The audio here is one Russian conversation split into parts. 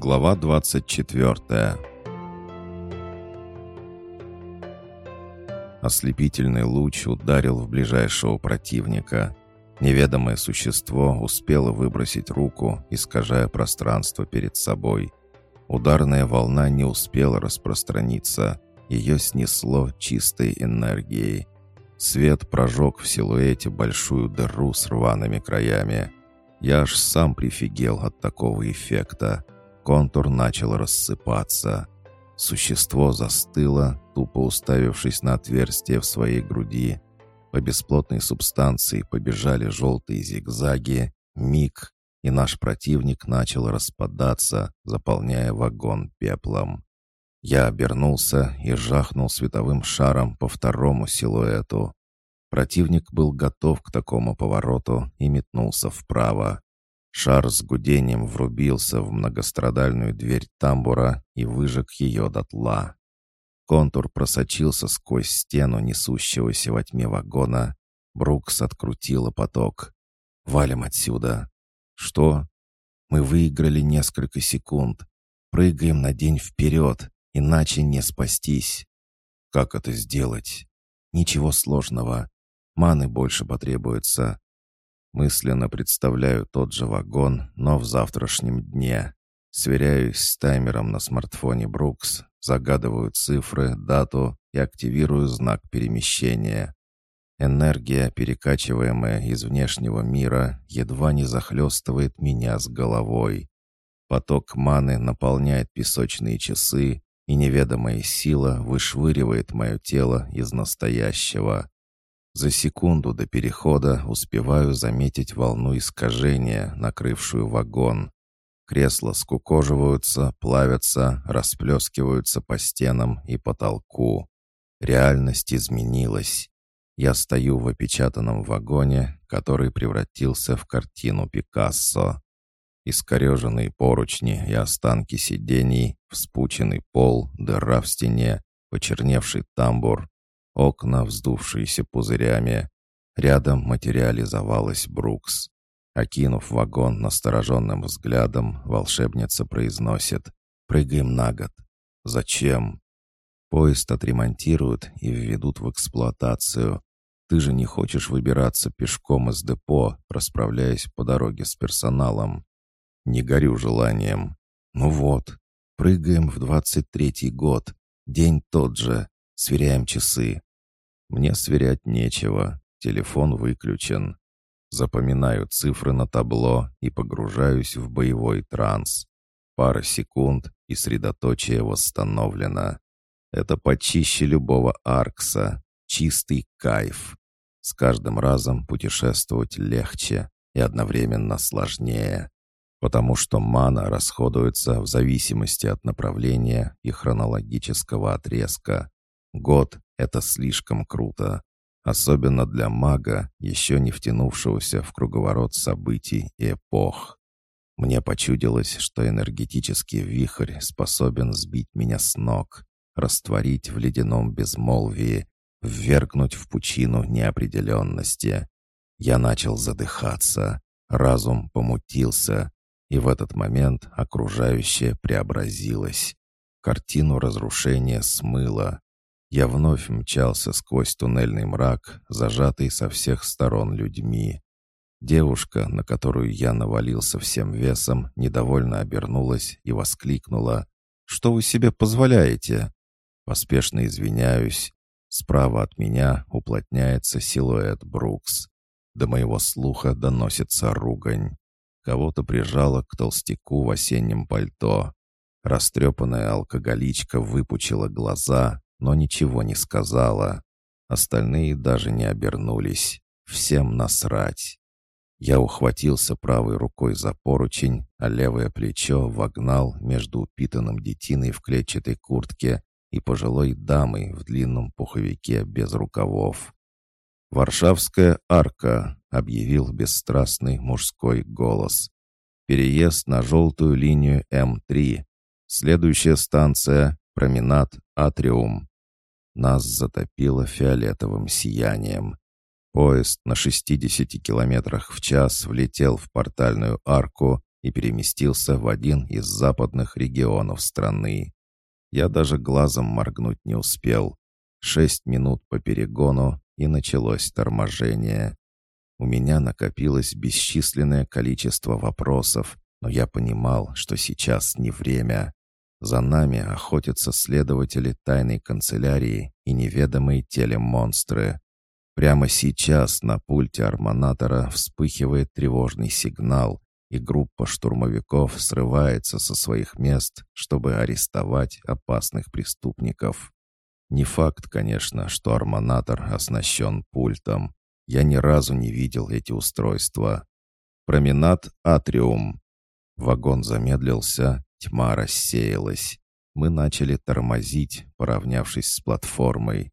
Глава 24 Ослепительный луч ударил в ближайшего противника. Неведомое существо успело выбросить руку, искажая пространство перед собой. Ударная волна не успела распространиться. Ее снесло чистой энергией. Свет прожег в силуэте большую дыру с рваными краями. Я аж сам прифигел от такого эффекта. Контур начал рассыпаться. Существо застыло, тупо уставившись на отверстие в своей груди. По бесплотной субстанции побежали желтые зигзаги, миг, и наш противник начал распадаться, заполняя вагон пеплом. Я обернулся и жахнул световым шаром по второму силуэту. Противник был готов к такому повороту и метнулся вправо. Шар с гудением врубился в многострадальную дверь тамбура и выжег ее дотла. Контур просочился сквозь стену несущегося во тьме вагона. Брукс открутила поток. «Валим отсюда!» «Что?» «Мы выиграли несколько секунд. Прыгаем на день вперед, иначе не спастись». «Как это сделать?» «Ничего сложного. Маны больше потребуется. Мысленно представляю тот же вагон, но в завтрашнем дне. Сверяюсь с таймером на смартфоне Брукс, загадываю цифры, дату и активирую знак перемещения. Энергия, перекачиваемая из внешнего мира, едва не захлестывает меня с головой. Поток маны наполняет песочные часы, и неведомая сила вышвыривает мое тело из настоящего. За секунду до перехода успеваю заметить волну искажения, накрывшую вагон. Кресла скукоживаются, плавятся, расплескиваются по стенам и потолку. Реальность изменилась. Я стою в опечатанном вагоне, который превратился в картину Пикассо. Искореженные поручни и останки сидений, вспученный пол, дыра в стене, почерневший тамбур, окна, вздувшиеся пузырями. Рядом материализовалась Брукс. Окинув вагон настороженным взглядом, волшебница произносит «Прыгаем на год». «Зачем?» «Поезд отремонтируют и введут в эксплуатацию. Ты же не хочешь выбираться пешком из депо, расправляясь по дороге с персоналом?» «Не горю желанием». «Ну вот, прыгаем в двадцать третий год. День тот же. Сверяем часы. Мне сверять нечего, телефон выключен. Запоминаю цифры на табло и погружаюсь в боевой транс. Пара секунд, и средоточие восстановлено. Это почище любого Аркса. Чистый кайф. С каждым разом путешествовать легче и одновременно сложнее, потому что мана расходуется в зависимости от направления и хронологического отрезка. Год — это слишком круто. Особенно для мага, еще не втянувшегося в круговорот событий и эпох. Мне почудилось, что энергетический вихрь способен сбить меня с ног, растворить в ледяном безмолвии, ввергнуть в пучину неопределенности. Я начал задыхаться, разум помутился, и в этот момент окружающее преобразилось. Картину разрушения смыло, я вновь мчался сквозь туннельный мрак, зажатый со всех сторон людьми. Девушка, на которую я навалился всем весом, недовольно обернулась и воскликнула. «Что вы себе позволяете?» Поспешно извиняюсь. Справа от меня уплотняется силуэт Брукс. До моего слуха доносится ругань. Кого-то прижало к толстяку в осеннем пальто. Растрепанная алкоголичка выпучила глаза, но ничего не сказала. Остальные даже не обернулись. Всем насрать. Я ухватился правой рукой за поручень, а левое плечо вогнал между упитанным детиной в клетчатой куртке и пожилой дамой в длинном пуховике без рукавов. «Варшавская арка», — объявил бесстрастный мужской голос. «Переезд на желтую линию М3. Следующая станция — променад Атриум. Нас затопило фиолетовым сиянием. Поезд на 60 километрах в час влетел в портальную арку и переместился в один из западных регионов страны. Я даже глазом моргнуть не успел. Шесть минут по перегону, и началось торможение. У меня накопилось бесчисленное количество вопросов, но я понимал, что сейчас не время. За нами охотятся следователи тайной канцелярии и неведомые телемонстры. Прямо сейчас на пульте арманатора вспыхивает тревожный сигнал, и группа штурмовиков срывается со своих мест, чтобы арестовать опасных преступников. Не факт, конечно, что арманатор оснащен пультом. Я ни разу не видел эти устройства. Променад Атриум. Вагон замедлился, тьма рассеялась. Мы начали тормозить, поравнявшись с платформой.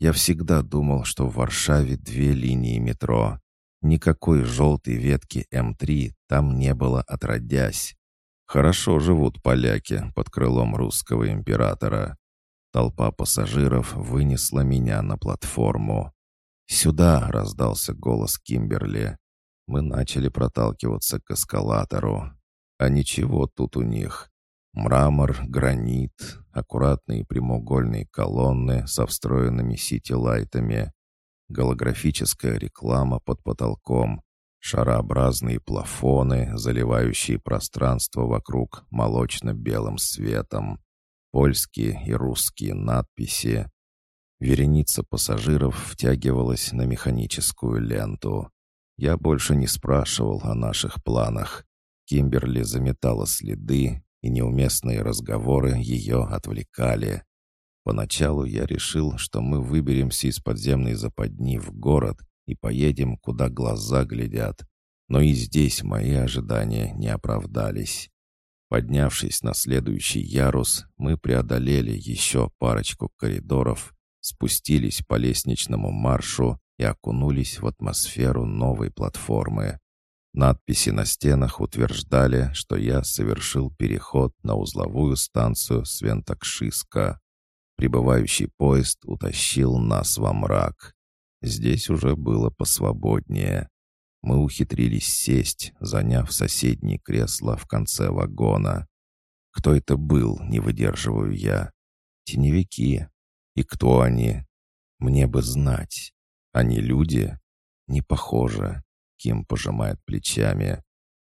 Я всегда думал, что в Варшаве две линии метро. Никакой желтой ветки М3 там не было отродясь. Хорошо живут поляки под крылом русского императора. Толпа пассажиров вынесла меня на платформу. «Сюда!» — раздался голос Кимберли. Мы начали проталкиваться к эскалатору. А ничего тут у них. Мрамор, гранит, аккуратные прямоугольные колонны со встроенными сити-лайтами, голографическая реклама под потолком, шарообразные плафоны, заливающие пространство вокруг молочно-белым светом, польские и русские надписи. Вереница пассажиров втягивалась на механическую ленту. Я больше не спрашивал о наших планах. Кимберли заметала следы, и неуместные разговоры ее отвлекали. Поначалу я решил, что мы выберемся из подземной западни в город и поедем, куда глаза глядят. Но и здесь мои ожидания не оправдались. Поднявшись на следующий ярус, мы преодолели еще парочку коридоров, спустились по лестничному маршу и окунулись в атмосферу новой платформы. Надписи на стенах утверждали, что я совершил переход на узловую станцию Свентакшиска. Прибывающий поезд утащил нас во мрак. Здесь уже было посвободнее. Мы ухитрились сесть, заняв соседнее кресло в конце вагона. Кто это был, не выдерживаю я. Теневики. И кто они? Мне бы знать. Они люди? Не похоже. Ким пожимает плечами.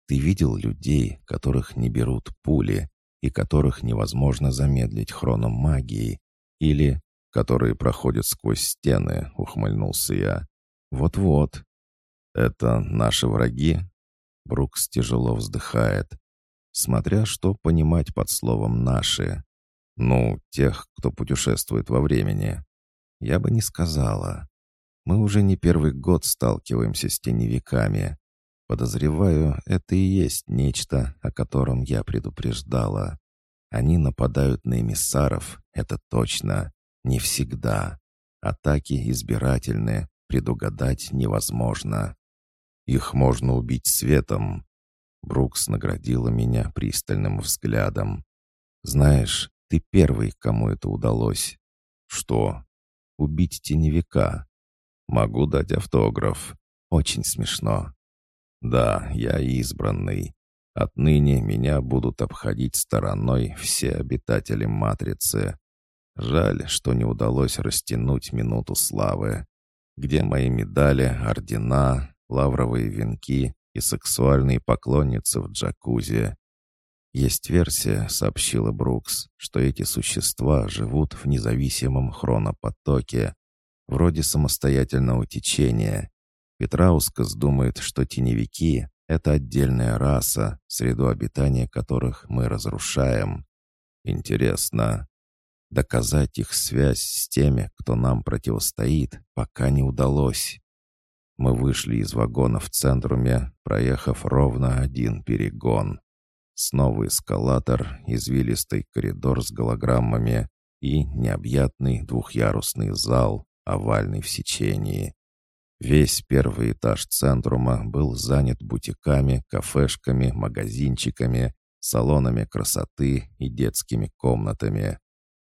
Ты видел людей, которых не берут пули и которых невозможно замедлить хроном магии, или которые проходят сквозь стены, ухмыльнулся я. Вот-вот. Это наши враги? Брукс тяжело вздыхает. Смотря что понимать под словом «наши». Ну, тех, кто путешествует во времени. Я бы не сказала. Мы уже не первый год сталкиваемся с теневиками. Подозреваю, это и есть нечто, о котором я предупреждала. Они нападают на эмиссаров, это точно. Не всегда. Атаки избирательны, предугадать невозможно. Их можно убить светом. Брукс наградила меня пристальным взглядом. Знаешь, ты первый, кому это удалось. Что? Убить теневика. Могу дать автограф. Очень смешно. Да, я избранный. Отныне меня будут обходить стороной все обитатели Матрицы. Жаль, что не удалось растянуть минуту славы. Где мои медали, ордена, лавровые венки и сексуальные поклонницы в джакузи? Есть версия, сообщила Брукс, что эти существа живут в независимом хронопотоке, вроде самостоятельного течения. Петраускас думает, что теневики — это отдельная раса, среду обитания которых мы разрушаем. Интересно. Доказать их связь с теми, кто нам противостоит, пока не удалось. Мы вышли из вагона в центруме, проехав ровно один перегон. Снова эскалатор, извилистый коридор с голограммами и необъятный двухъярусный зал, овальный в сечении. Весь первый этаж центрума был занят бутиками, кафешками, магазинчиками, салонами красоты и детскими комнатами.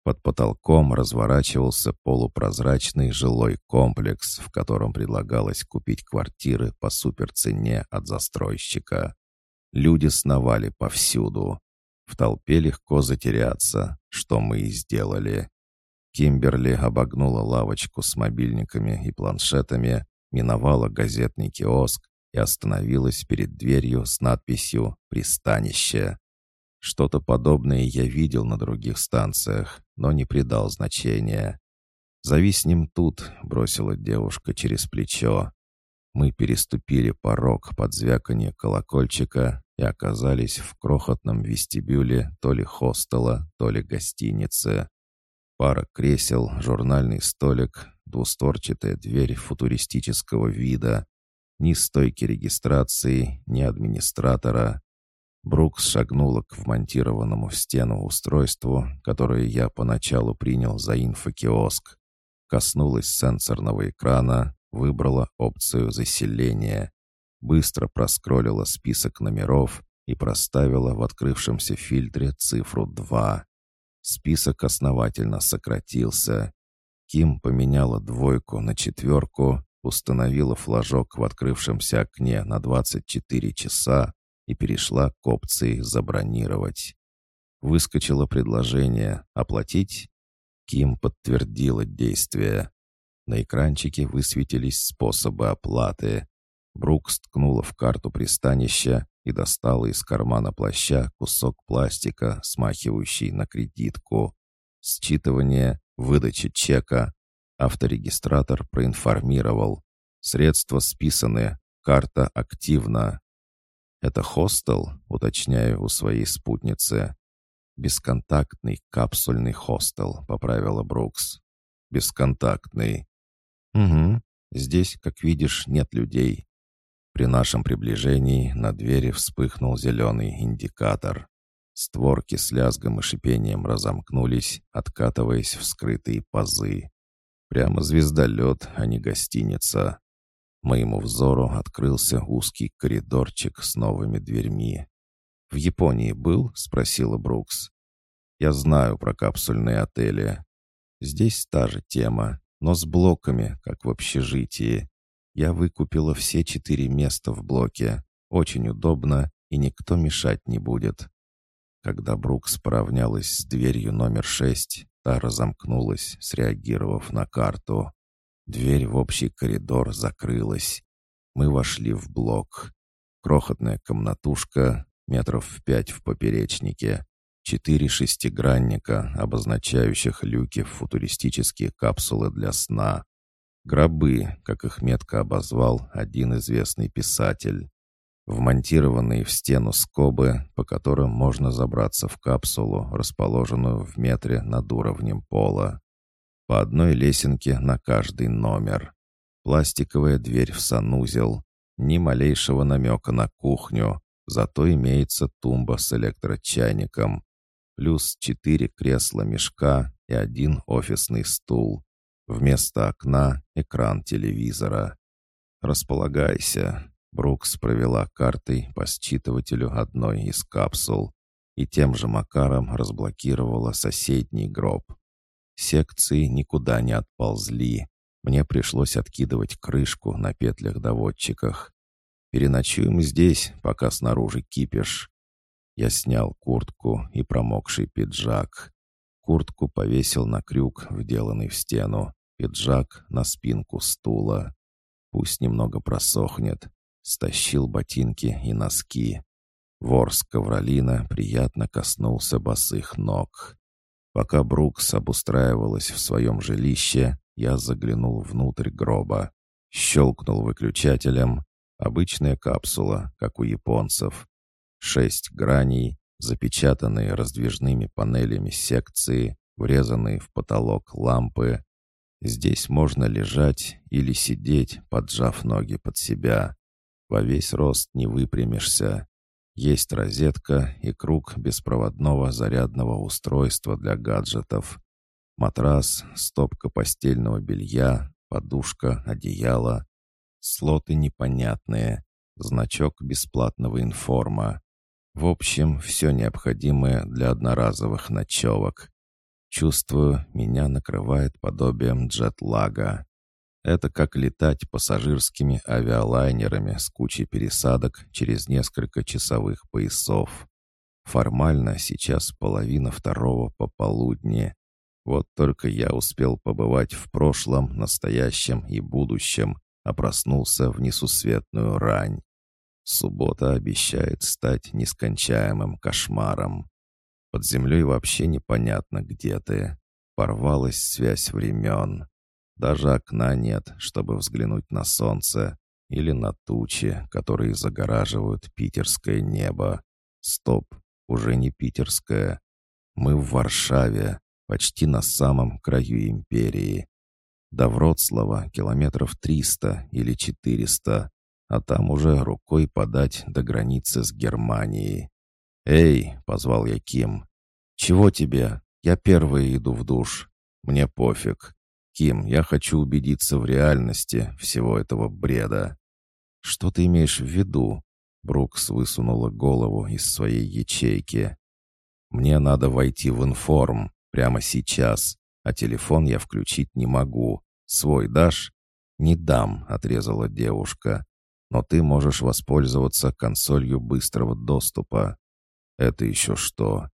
Под потолком разворачивался полупрозрачный жилой комплекс, в котором предлагалось купить квартиры по суперцене от застройщика. Люди сновали повсюду. В толпе легко затеряться, что мы и сделали. Кимберли обогнула лавочку с мобильниками и планшетами, миновала газетный киоск и остановилась перед дверью с надписью «Пристанище». Что-то подобное я видел на других станциях, но не придал значения. «Зависнем тут», — бросила девушка через плечо. Мы переступили порог под звяканье колокольчика и оказались в крохотном вестибюле то ли хостела, то ли гостиницы. Пара кресел, журнальный столик, двустворчатая дверь футуристического вида, ни стойки регистрации, ни администратора. Брукс шагнула к вмонтированному в стену устройству, которое я поначалу принял за инфокиоск. Коснулась сенсорного экрана, выбрала опцию заселения. Быстро проскроллила список номеров и проставила в открывшемся фильтре цифру 2. Список основательно сократился. Ким поменяла двойку на четверку, установила флажок в открывшемся окне на 24 часа и перешла к опции «Забронировать». Выскочило предложение «Оплатить?» Ким подтвердила действие. На экранчике высветились способы оплаты. Брукс ткнула в карту пристанища и достала из кармана плаща кусок пластика, смахивающий на кредитку. Считывание, выдача чека. Авторегистратор проинформировал. Средства списаны, карта активна. «Это хостел?» — уточняю у своей спутницы. «Бесконтактный капсульный хостел», — поправила Брукс. «Бесконтактный». «Угу. Здесь, как видишь, нет людей. При нашем приближении на двери вспыхнул зеленый индикатор. Створки с лязгом и шипением разомкнулись, откатываясь в скрытые пазы. Прямо звездолет, а не гостиница. Моему взору открылся узкий коридорчик с новыми дверьми. «В Японии был?» — спросила Брукс. «Я знаю про капсульные отели. Здесь та же тема, но с блоками, как в общежитии. Я выкупила все четыре места в блоке. Очень удобно, и никто мешать не будет. Когда Брукс поравнялась с дверью номер шесть, та разомкнулась, среагировав на карту. Дверь в общий коридор закрылась. Мы вошли в блок. Крохотная комнатушка, метров в пять в поперечнике. Четыре шестигранника, обозначающих люки в футуристические капсулы для сна. Гробы, как их метко обозвал один известный писатель. Вмонтированные в стену скобы, по которым можно забраться в капсулу, расположенную в метре над уровнем пола. По одной лесенке на каждый номер. Пластиковая дверь в санузел. Ни малейшего намека на кухню, зато имеется тумба с электрочайником. Плюс четыре кресла-мешка и один офисный стул. Вместо окна — экран телевизора. «Располагайся», — Брукс провела картой по считывателю одной из капсул и тем же макаром разблокировала соседний гроб. Секции никуда не отползли. Мне пришлось откидывать крышку на петлях-доводчиках. Переночуем здесь, пока снаружи кипиш. Я снял куртку и промокший пиджак. Куртку повесил на крюк, вделанный в стену пиджак на спинку стула. Пусть немного просохнет. Стащил ботинки и носки. Ворс ковролина приятно коснулся босых ног. Пока Брукс обустраивалась в своем жилище, я заглянул внутрь гроба. Щелкнул выключателем. Обычная капсула, как у японцев. Шесть граней, запечатанные раздвижными панелями секции, врезанные в потолок лампы, Здесь можно лежать или сидеть, поджав ноги под себя. Во весь рост не выпрямишься. Есть розетка и круг беспроводного зарядного устройства для гаджетов. Матрас, стопка постельного белья, подушка, одеяло. Слоты непонятные. Значок бесплатного информа. В общем, все необходимое для одноразовых ночевок. Чувствую, меня накрывает подобием джетлага. Это как летать пассажирскими авиалайнерами с кучей пересадок через несколько часовых поясов. Формально сейчас половина второго пополудни. Вот только я успел побывать в прошлом, настоящем и будущем, а проснулся в несусветную рань. Суббота обещает стать нескончаемым кошмаром. Под землей вообще непонятно, где ты. Порвалась связь времен. Даже окна нет, чтобы взглянуть на солнце или на тучи, которые загораживают питерское небо. Стоп, уже не питерское. Мы в Варшаве, почти на самом краю империи. До Вроцлава километров триста или четыреста, а там уже рукой подать до границы с Германией. «Эй!» — позвал я Ким. «Чего тебе? Я первый иду в душ. Мне пофиг. Ким, я хочу убедиться в реальности всего этого бреда». «Что ты имеешь в виду?» Брукс высунула голову из своей ячейки. «Мне надо войти в информ прямо сейчас, а телефон я включить не могу. Свой дашь?» «Не дам», — отрезала девушка. «Но ты можешь воспользоваться консолью быстрого доступа». «Это еще что?»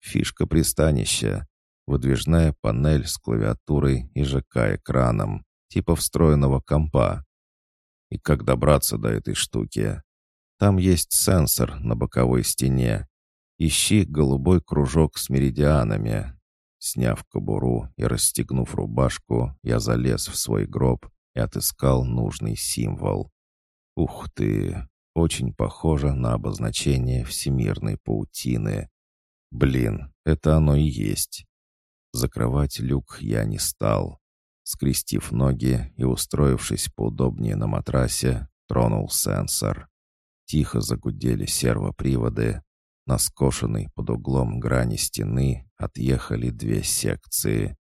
«Фишка пристанища. Выдвижная панель с клавиатурой и ЖК-экраном, типа встроенного компа. И как добраться до этой штуки?» Там есть сенсор на боковой стене. Ищи голубой кружок с меридианами. Сняв кобуру и расстегнув рубашку, я залез в свой гроб и отыскал нужный символ. Ух ты! Очень похоже на обозначение всемирной паутины. Блин, это оно и есть. Закрывать люк я не стал. Скрестив ноги и устроившись поудобнее на матрасе, тронул сенсор. Тихо загудели сервоприводы. На скошенной под углом грани стены отъехали две секции.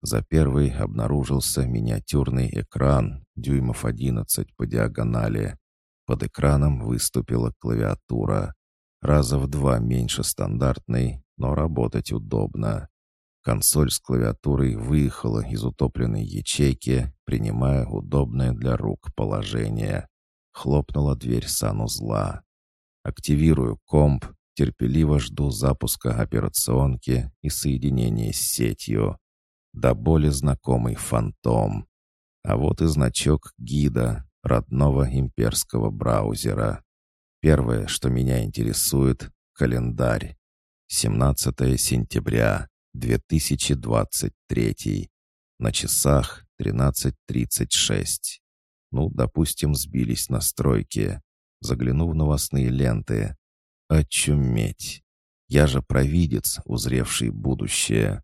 За первой обнаружился миниатюрный экран, дюймов 11 по диагонали. Под экраном выступила клавиатура. Раза в два меньше стандартной, но работать удобно. Консоль с клавиатурой выехала из утопленной ячейки, принимая удобное для рук положение. Хлопнула дверь санузла. Активирую комп, терпеливо жду запуска операционки и соединения с сетью. До боли знакомый фантом. А вот и значок гида, родного имперского браузера. Первое, что меня интересует — календарь. 17 сентября 2023. На часах 13.36. Ну, допустим, сбились настройки. Загляну в новостные ленты. Очуметь. Я же провидец, узревший будущее.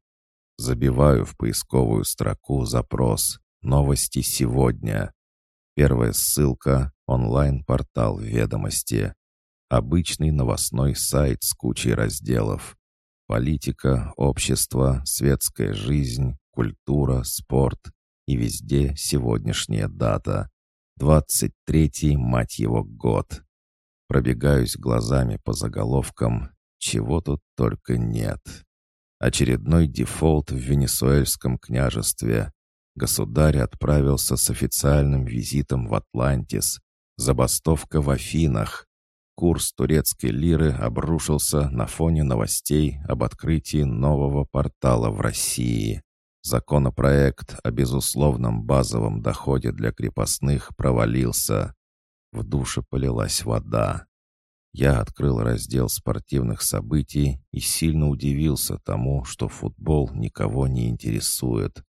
Забиваю в поисковую строку запрос «Новости сегодня». Первая ссылка — онлайн-портал «Ведомости». Обычный новостной сайт с кучей разделов. Политика, общество, светская жизнь, культура, спорт. И везде сегодняшняя дата. Двадцать третий, мать его, год. Пробегаюсь глазами по заголовкам. Чего тут только нет. Очередной дефолт в Венесуэльском княжестве. Государь отправился с официальным визитом в Атлантис. Забастовка в Афинах. Курс турецкой лиры обрушился на фоне новостей об открытии нового портала в России. Законопроект о безусловном базовом доходе для крепостных провалился. В душе полилась вода. Я открыл раздел спортивных событий и сильно удивился тому, что футбол никого не интересует.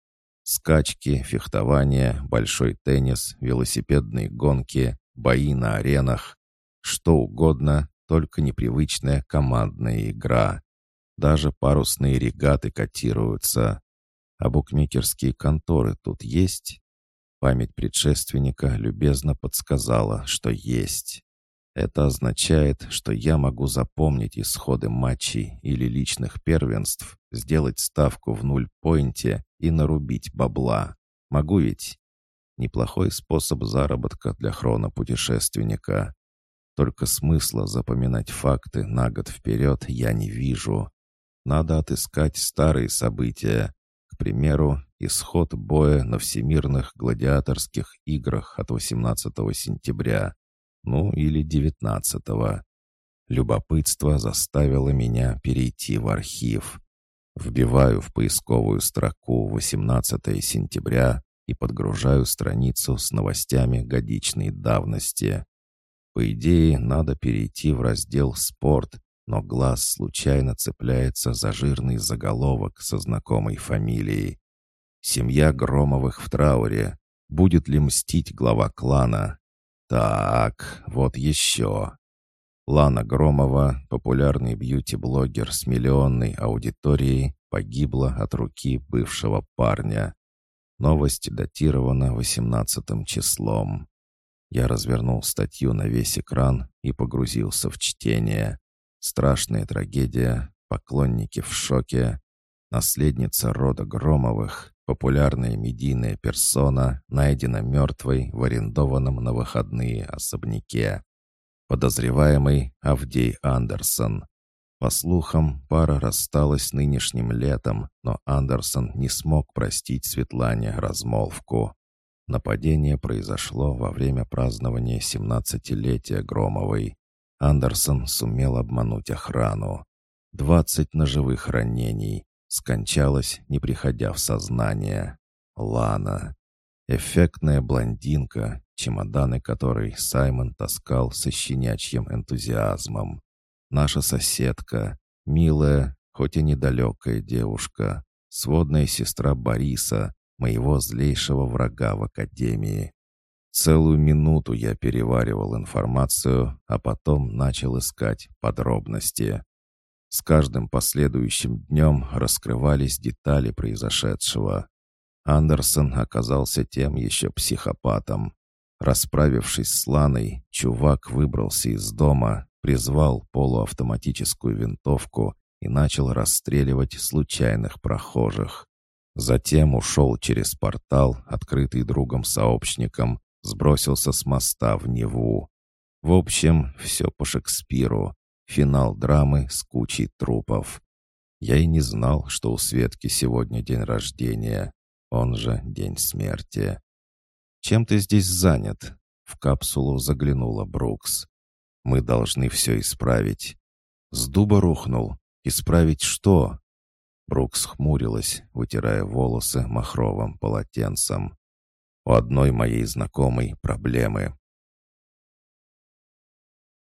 Скачки, фехтование, большой теннис, велосипедные гонки, бои на аренах. Что угодно, только непривычная командная игра. Даже парусные регаты котируются. А букмекерские конторы тут есть? Память предшественника любезно подсказала, что есть. Это означает, что я могу запомнить исходы матчей или личных первенств, сделать ставку в нуль-пойнте и нарубить бабла. Могу ведь? Неплохой способ заработка для хронопутешественника. Только смысла запоминать факты на год вперед я не вижу. Надо отыскать старые события, примеру, исход боя на всемирных гладиаторских играх от 18 сентября, ну или 19 -го. Любопытство заставило меня перейти в архив. Вбиваю в поисковую строку 18 сентября и подгружаю страницу с новостями годичной давности. По идее, надо перейти в раздел «Спорт», но глаз случайно цепляется за жирный заголовок со знакомой фамилией. «Семья Громовых в трауре. Будет ли мстить глава клана?» «Так, вот еще. Лана Громова, популярный бьюти-блогер с миллионной аудиторией, погибла от руки бывшего парня. Новость датирована 18 числом. Я развернул статью на весь экран и погрузился в чтение. Страшная трагедия, поклонники в шоке. Наследница рода Громовых, популярная медийная персона, найдена мертвой в арендованном на выходные особняке. Подозреваемый Авдей Андерсон. По слухам, пара рассталась нынешним летом, но Андерсон не смог простить Светлане размолвку. Нападение произошло во время празднования 17-летия Громовой. Андерсон сумел обмануть охрану. Двадцать ножевых ранений. Скончалась, не приходя в сознание. Лана. Эффектная блондинка, чемоданы которой Саймон таскал со щенячьим энтузиазмом. Наша соседка, милая, хоть и недалекая девушка, сводная сестра Бориса, моего злейшего врага в академии. Целую минуту я переваривал информацию, а потом начал искать подробности. С каждым последующим днем раскрывались детали произошедшего. Андерсон оказался тем еще психопатом. Расправившись с Ланой, чувак выбрался из дома, призвал полуавтоматическую винтовку и начал расстреливать случайных прохожих. Затем ушел через портал, открытый другом-сообщником, сбросился с моста в Неву. В общем, все по Шекспиру. Финал драмы с кучей трупов. Я и не знал, что у Светки сегодня день рождения он же день смерти. «Чем ты здесь занят?» В капсулу заглянула Брукс. «Мы должны все исправить». «С дуба рухнул. Исправить что?» Брукс хмурилась, вытирая волосы махровым полотенцем. «У одной моей знакомой проблемы.